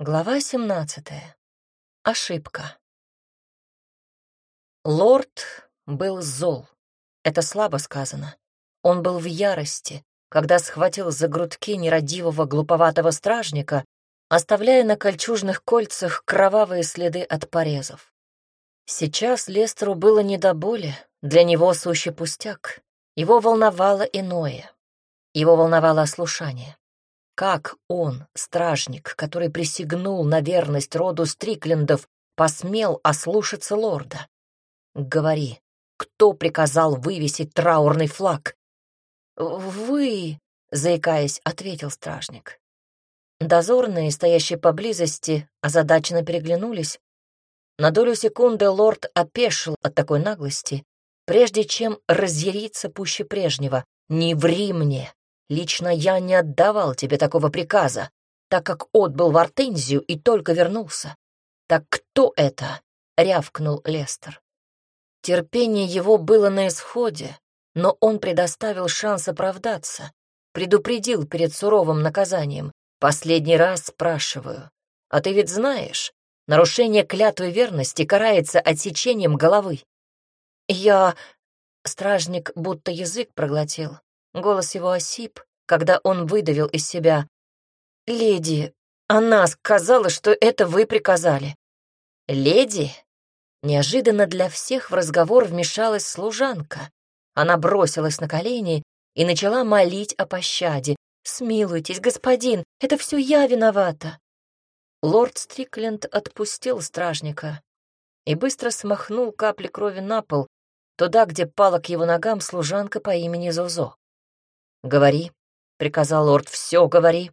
Глава 17. Ошибка. Лорд был зол. Это слабо сказано. Он был в ярости, когда схватил за грудки нерадивого глуповатого стражника, оставляя на кольчужных кольцах кровавые следы от порезов. Сейчас Лестеру было не до боли, для него сущий пустяк. Его волновало иное. Его волновало ослушание. Как он, стражник, который присягнул на верность роду Стриклендов, посмел ослушаться лорда? Говори, кто приказал вывесить траурный флаг? «Вы», — заикаясь, ответил стражник. Дозорные, стоящие поблизости, озадаченно переглянулись. На долю секунды лорд опешил от такой наглости, прежде чем разъяриться пуще прежнего. «Не ври мне! Лично я не отдавал тебе такого приказа, так как отбыл в Артензию и только вернулся. Так кто это? — рявкнул Лестер. Терпение его было на исходе, но он предоставил шанс оправдаться, предупредил перед суровым наказанием. Последний раз спрашиваю, а ты ведь знаешь, нарушение клятвы верности карается отсечением головы. Я... Стражник будто язык проглотил. Голос его осип, когда он выдавил из себя. «Леди, она сказала, что это вы приказали». «Леди?» Неожиданно для всех в разговор вмешалась служанка. Она бросилась на колени и начала молить о пощаде. «Смилуйтесь, господин, это все я виновата». Лорд Стрикленд отпустил стражника и быстро смахнул капли крови на пол, туда, где пала к его ногам служанка по имени Зозо. «Говори», — приказал лорд, — «все говори».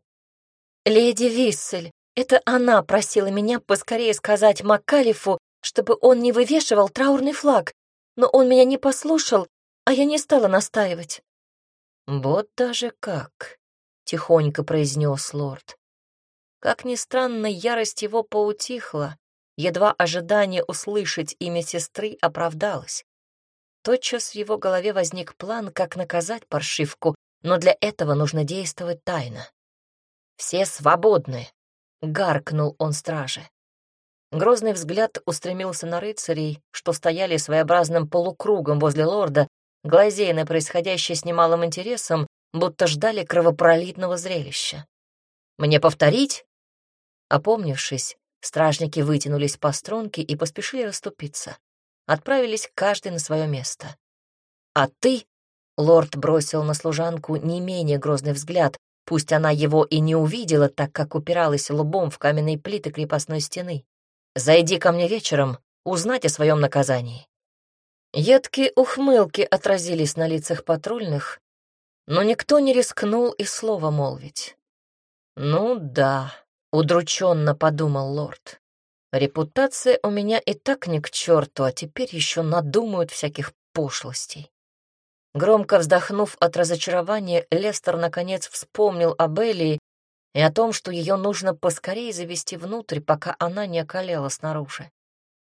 «Леди Виссель, это она просила меня поскорее сказать Макалифу, чтобы он не вывешивал траурный флаг, но он меня не послушал, а я не стала настаивать». «Вот даже как», — тихонько произнес лорд. Как ни странно, ярость его поутихла, едва ожидание услышать имя сестры оправдалось. Тотчас в его голове возник план, как наказать паршивку, но для этого нужно действовать тайно. «Все свободны!» — гаркнул он страже. Грозный взгляд устремился на рыцарей, что стояли своеобразным полукругом возле лорда, глазея на происходящее с немалым интересом, будто ждали кровопролитного зрелища. «Мне повторить?» Опомнившись, стражники вытянулись по струнке и поспешили расступиться. Отправились каждый на свое место. «А ты Лорд бросил на служанку не менее грозный взгляд, пусть она его и не увидела, так как упиралась лбом в каменные плиты крепостной стены. «Зайди ко мне вечером, узнать о своем наказании». Едкие ухмылки отразились на лицах патрульных, но никто не рискнул и слова молвить. «Ну да», — удрученно подумал лорд. «Репутация у меня и так не к черту, а теперь еще надумают всяких пошлостей». Громко вздохнув от разочарования, Лестер наконец вспомнил об Элии и о том, что ее нужно поскорее завести внутрь, пока она не околела снаружи.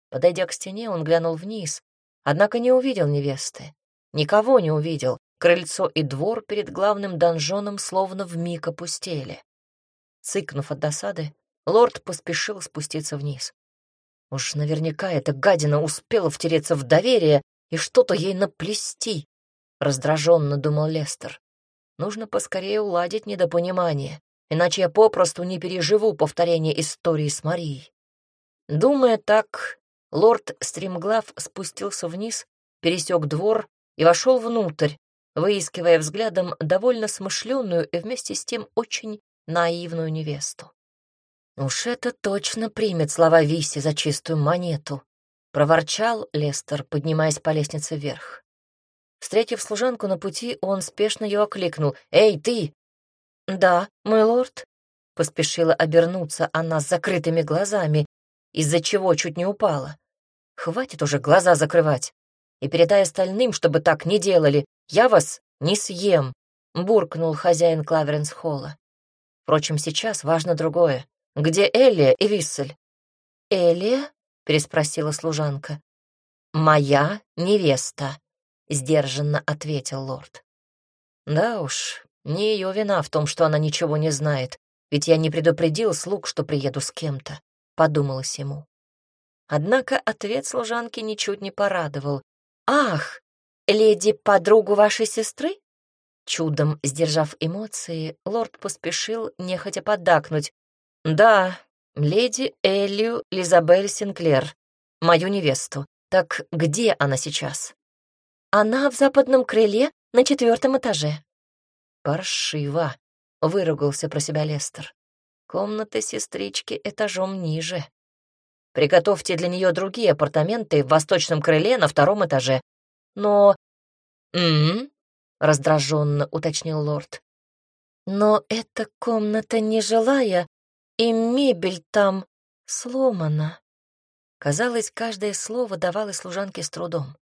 Подойдя к стене, он глянул вниз, однако не увидел невесты. Никого не увидел. Крыльцо и двор перед главным донжоном словно вмиг опустели. Цыкнув от досады, лорд поспешил спуститься вниз. Уж наверняка эта гадина успела втереться в доверие и что-то ей наплести, — раздраженно думал Лестер. «Нужно поскорее уладить недопонимание, иначе я попросту не переживу повторение истории с Марией». Думая так, лорд Стримглав спустился вниз, пересек двор и вошел внутрь, выискивая взглядом довольно смышленную и вместе с тем очень наивную невесту. «Уж это точно примет слова Виси за чистую монету», — проворчал Лестер, поднимаясь по лестнице вверх. Встретив служанку на пути, он спешно ее окликнул. «Эй, ты!» «Да, мой лорд», — поспешила обернуться она с закрытыми глазами, из-за чего чуть не упала. «Хватит уже глаза закрывать. И передай остальным, чтобы так не делали. Я вас не съем», — буркнул хозяин Клаверенс-холла. Впрочем, сейчас важно другое. Где Элия и Виссель? «Элия?» — переспросила служанка. «Моя невеста», — сдержанно ответил лорд. Да уж, не ее вина в том, что она ничего не знает, ведь я не предупредил слуг, что приеду с кем-то, — подумалось ему. Однако ответ служанки ничуть не порадовал. «Ах, леди подругу вашей сестры?» Чудом сдержав эмоции, лорд поспешил нехотя поддакнуть. «Да, леди Эллию Лизабель Синклер, мою невесту. Так где она сейчас?» «Она в западном крыле на четвертом этаже». «Паршиво», — выругался про себя Лестер. «Комната сестрички этажом ниже. Приготовьте для нее другие апартаменты в восточном крыле на втором этаже. Но... М-м, раздраженно уточнил лорд. Но эта комната нежилая, и мебель там сломана. Казалось, каждое слово давалось служанке с трудом.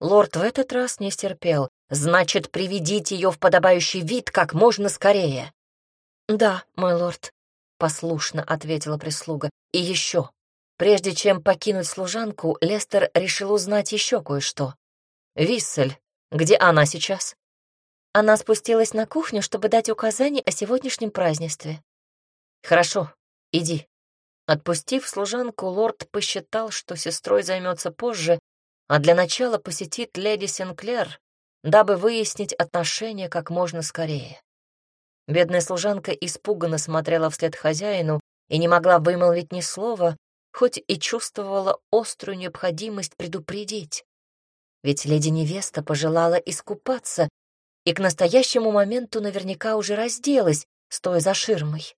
Лорд в этот раз не стерпел. Значит, приведите ее в подобающий вид как можно скорее. Да, мой лорд, послушно ответила прислуга. И еще. Прежде чем покинуть служанку, Лестер решил узнать еще кое-что. «Виссель, где она сейчас?» Она спустилась на кухню, чтобы дать указания о сегодняшнем празднестве. «Хорошо, иди». Отпустив служанку, лорд посчитал, что сестрой займется позже, а для начала посетит леди Синклер, дабы выяснить отношения как можно скорее. Бедная служанка испуганно смотрела вслед хозяину и не могла вымолвить ни слова, хоть и чувствовала острую необходимость предупредить. Ведь леди-невеста пожелала искупаться и к настоящему моменту наверняка уже разделась, стоя за ширмой.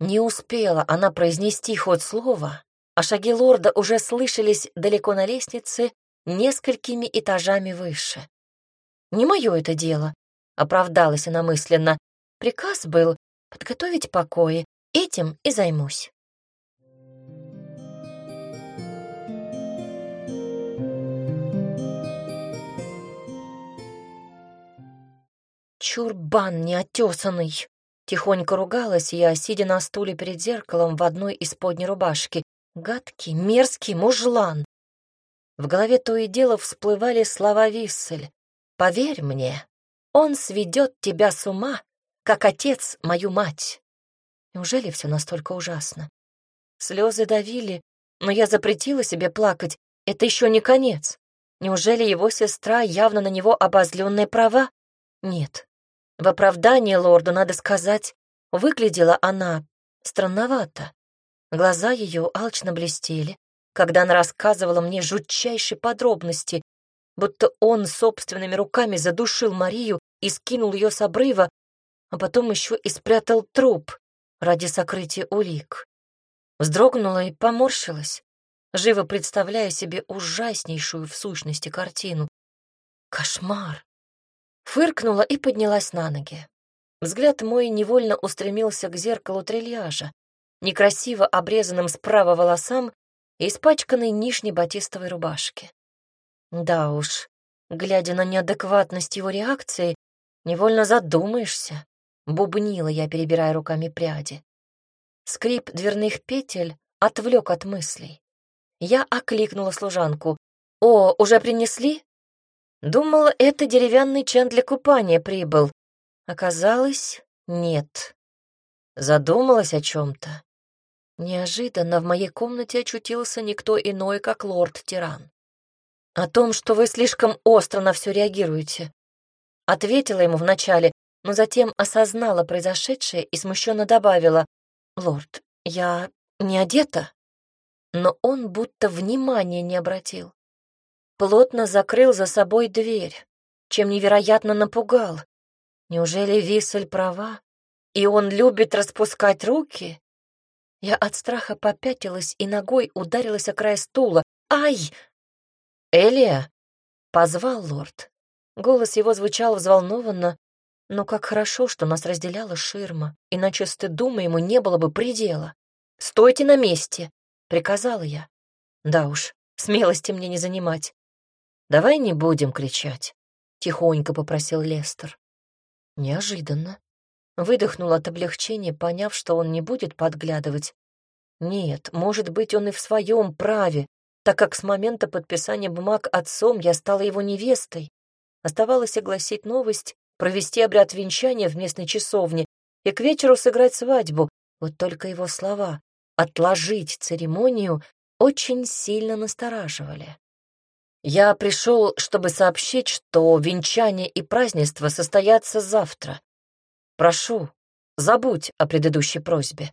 Не успела она произнести хоть слово, а шаги лорда уже слышались далеко на лестнице, несколькими этажами выше. «Не мое это дело», — оправдалась она мысленно. «Приказ был подготовить покои, этим и займусь». «Чурбан неотесанный!» Тихонько ругалась я, сидя на стуле перед зеркалом в одной из подней рубашки. Гадкий, мерзкий мужлан. В голове то и дело всплывали слова Виссель. «Поверь мне, он сведет тебя с ума, как отец мою мать». Неужели все настолько ужасно? Слезы давили, но я запретила себе плакать. Это еще не конец. Неужели его сестра явно на него обозленные права? Нет, в оправдании лорду, надо сказать, выглядела она странновато. Глаза ее алчно блестели, когда она рассказывала мне жутчайшие подробности, будто он собственными руками задушил Марию и скинул ее с обрыва, а потом еще и спрятал труп ради сокрытия улик. Вздрогнула и поморщилась, живо представляя себе ужаснейшую в сущности картину. Кошмар! Фыркнула и поднялась на ноги. Взгляд мой невольно устремился к зеркалу трильяжа, некрасиво обрезанным справа волосам и испачканной нижней батистовой рубашке. Да уж, глядя на неадекватность его реакции, невольно задумаешься, бубнила я, перебирая руками пряди. Скрип дверных петель отвлек от мыслей. Я окликнула служанку. «О, уже принесли?» Думала, это деревянный чан для купания прибыл. Оказалось, нет. Задумалась о чем-то. Неожиданно в моей комнате очутился никто иной, как лорд-тиран. «О том, что вы слишком остро на все реагируете». Ответила ему вначале, но затем осознала произошедшее и смущенно добавила, «Лорд, я не одета?» Но он будто внимания не обратил плотно закрыл за собой дверь, чем невероятно напугал. Неужели Висель права, и он любит распускать руки? Я от страха попятилась и ногой ударилась о край стула. «Ай!» «Элия!» — позвал лорд. Голос его звучал взволнованно, но как хорошо, что нас разделяла ширма, иначе стыду ему не было бы предела. «Стойте на месте!» — приказала я. Да уж, смелости мне не занимать. «Давай не будем кричать», — тихонько попросил Лестер. Неожиданно. Выдохнул от облегчения, поняв, что он не будет подглядывать. Нет, может быть, он и в своем праве, так как с момента подписания бумаг отцом я стала его невестой. Оставалось огласить новость, провести обряд венчания в местной часовне и к вечеру сыграть свадьбу. Вот только его слова «отложить церемонию» очень сильно настораживали. Я пришел, чтобы сообщить, что венчание и празднество состоятся завтра. Прошу, забудь о предыдущей просьбе.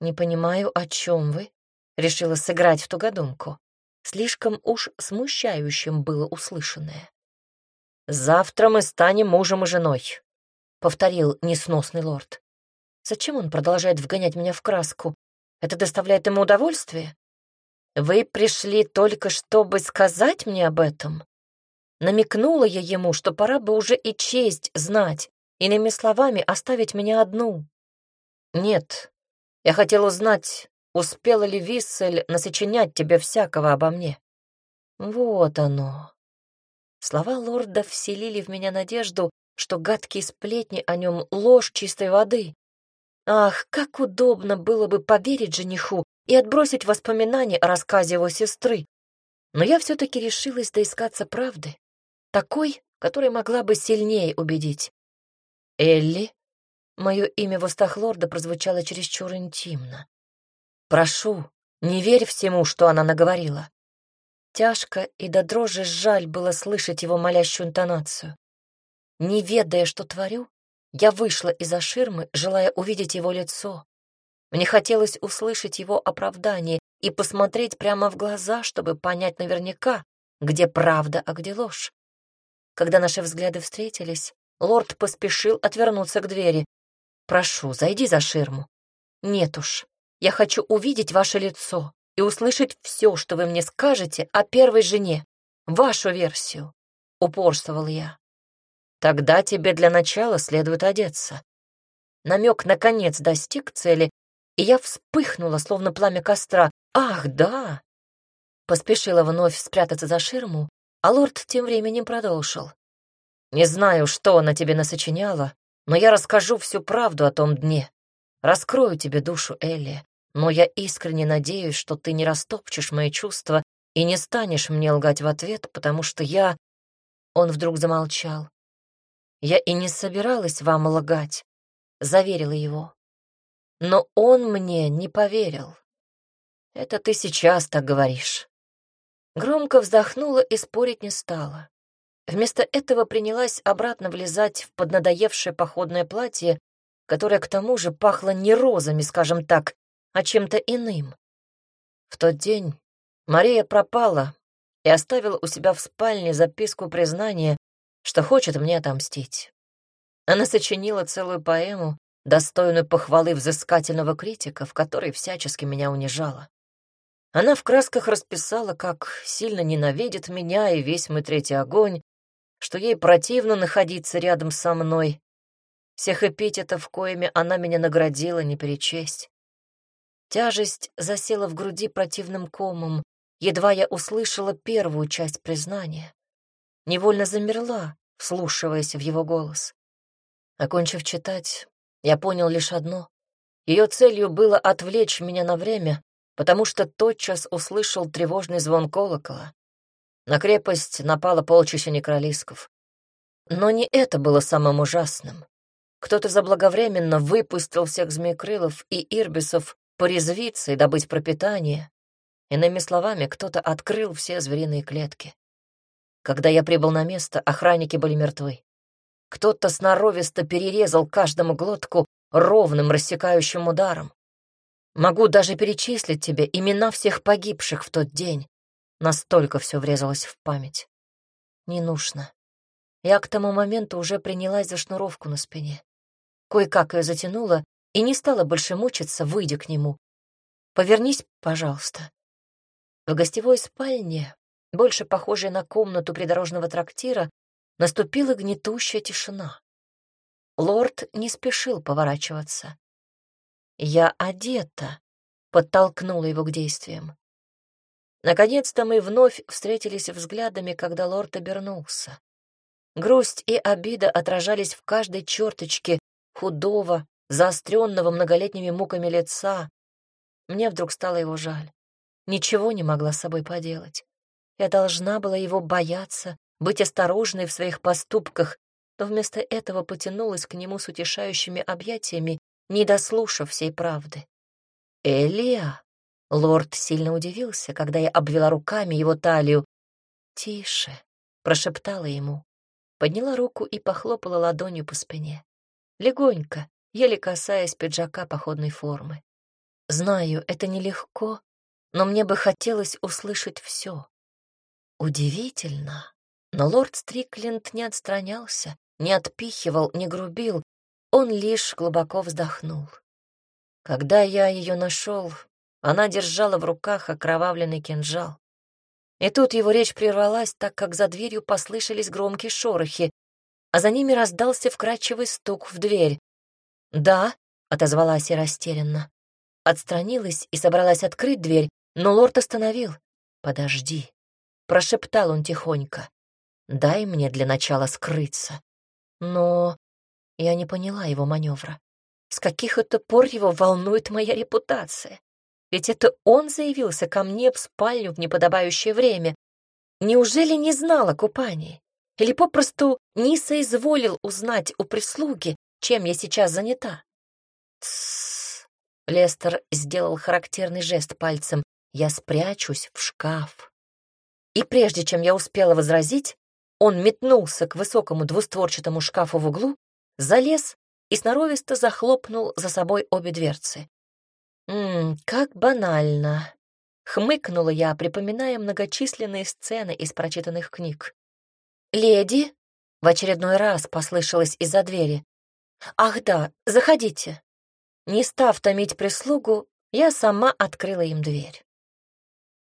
Не понимаю, о чем вы. Решила сыграть в тугодумку. Слишком уж смущающим было услышанное. «Завтра мы станем мужем и женой», — повторил несносный лорд. «Зачем он продолжает вгонять меня в краску? Это доставляет ему удовольствие? «Вы пришли только, чтобы сказать мне об этом?» Намекнула я ему, что пора бы уже и честь знать, иными словами, оставить меня одну. «Нет, я хотел узнать, успела ли Виссель насочинять тебе всякого обо мне». Вот оно. Слова лорда вселили в меня надежду, что гадкие сплетни о нем — ложь чистой воды. Ах, как удобно было бы поверить жениху и отбросить воспоминания о рассказе его сестры. Но я все-таки решилась доискаться правды, такой, которая могла бы сильнее убедить. Элли, мое имя в устах лорда прозвучало чересчур интимно. Прошу, не верь всему, что она наговорила. Тяжко и до дрожи жаль было слышать его молящую интонацию. Не ведая, что творю, я вышла из-за ширмы, желая увидеть его лицо, мне хотелось услышать его оправдание и посмотреть прямо в глаза, чтобы понять наверняка, где правда, а где ложь. Когда наши взгляды встретились, лорд поспешил отвернуться к двери. «Прошу, зайди за ширму». «Нет уж, я хочу увидеть ваше лицо и услышать все, что вы мне скажете о первой жене, вашу версию», — упорствовал я. «Тогда тебе для начала следует одеться». Намек наконец достиг цели, и я вспыхнула, словно пламя костра. «Ах, да!» Поспешила вновь спрятаться за ширму, а лорд тем временем продолжил. «Не знаю, что она тебе насочиняла, но я расскажу всю правду о том дне. Раскрою тебе душу, Элли, но я искренне надеюсь, что ты не растопчешь мои чувства и не станешь мне лгать в ответ, потому что я...» Он вдруг замолчал. «Я и не собиралась вам лгать», — заверила его. Но он мне не поверил. Это ты сейчас так говоришь. Громко вздохнула и спорить не стала. Вместо этого принялась обратно влезать в поднадоевшее походное платье, которое к тому же пахло не розами, скажем так, а чем-то иным. В тот день Мария пропала и оставила у себя в спальне записку признания, что хочет мне отомстить. Она сочинила целую поэму, достойную похвалы взыскательного критика, в которой всячески меня унижала. Она в красках расписала, как сильно ненавидит меня и весь мой третий огонь, что ей противно находиться рядом со мной. Всех эпитетов, коими она меня наградила, не перечесть. Тяжесть засела в груди противным комом, едва я услышала первую часть признания. Невольно замерла, вслушиваясь в его голос. Окончив читать, я понял лишь одно. Ее целью было отвлечь меня на время, потому что тотчас услышал тревожный звон колокола. На крепость напало полчища некролисков. Но не это было самым ужасным. Кто-то заблаговременно выпустил всех змеекрылов и ирбисов порезвиться и добыть пропитание. Иными словами, кто-то открыл все звериные клетки. Когда я прибыл на место, охранники были мертвы. Кто-то сноровисто перерезал каждому глотку ровным рассекающим ударом. Могу даже перечислить тебе имена всех погибших в тот день. Настолько все врезалось в память. Не нужно. Я к тому моменту уже принялась за шнуровку на спине. Кое-как ее затянула и не стала больше мучиться, выйдя к нему. «Повернись, пожалуйста». В гостевой спальне, больше похожей на комнату придорожного трактира, Наступила гнетущая тишина. Лорд не спешил поворачиваться. «Я одета», — подтолкнула его к действиям. Наконец-то мы вновь встретились взглядами, когда лорд обернулся. Грусть и обида отражались в каждой черточке худого, заостренного многолетними муками лица. Мне вдруг стало его жаль. Ничего не могла с собой поделать. Я должна была его бояться, быть осторожной в своих поступках, но вместо этого потянулась к нему с утешающими объятиями, не дослушав всей правды. «Элия!» Лорд сильно удивился, когда я обвела руками его талию. «Тише!» — прошептала ему. Подняла руку и похлопала ладонью по спине. Легонько, еле касаясь пиджака походной формы. Знаю, это нелегко, но мне бы хотелось услышать все. Удивительно, но лорд Стрикленд не отстранялся, не отпихивал, не грубил, он лишь глубоко вздохнул. Когда я ее нашел, она держала в руках окровавленный кинжал. И тут его речь прервалась, так как за дверью послышались громкие шорохи, а за ними раздался вкрадчивый стук в дверь. «Да», — отозвалась я растерянно. Отстранилась и собралась открыть дверь, но лорд остановил. «Подожди», — прошептал он тихонько. «Дай мне для начала скрыться». Но я не поняла его маневра. С каких это пор его волнует моя репутация? Ведь это он заявился ко мне в спальню в неподобающее время. Неужели не знал о купании? Или попросту не соизволил узнать у прислуги, чем я сейчас занята? Тссс. Лестер сделал характерный жест пальцем. Я спрячусь в шкаф. И прежде чем я успела возразить, он метнулся к высокому двустворчатому шкафу в углу, залез и сноровисто захлопнул за собой обе дверцы. «Ммм, как банально!» — хмыкнула я, припоминая многочисленные сцены из прочитанных книг. «Леди?» — в очередной раз послышалось из-за двери. «Ах да, заходите!» Не став томить прислугу, я сама открыла им дверь.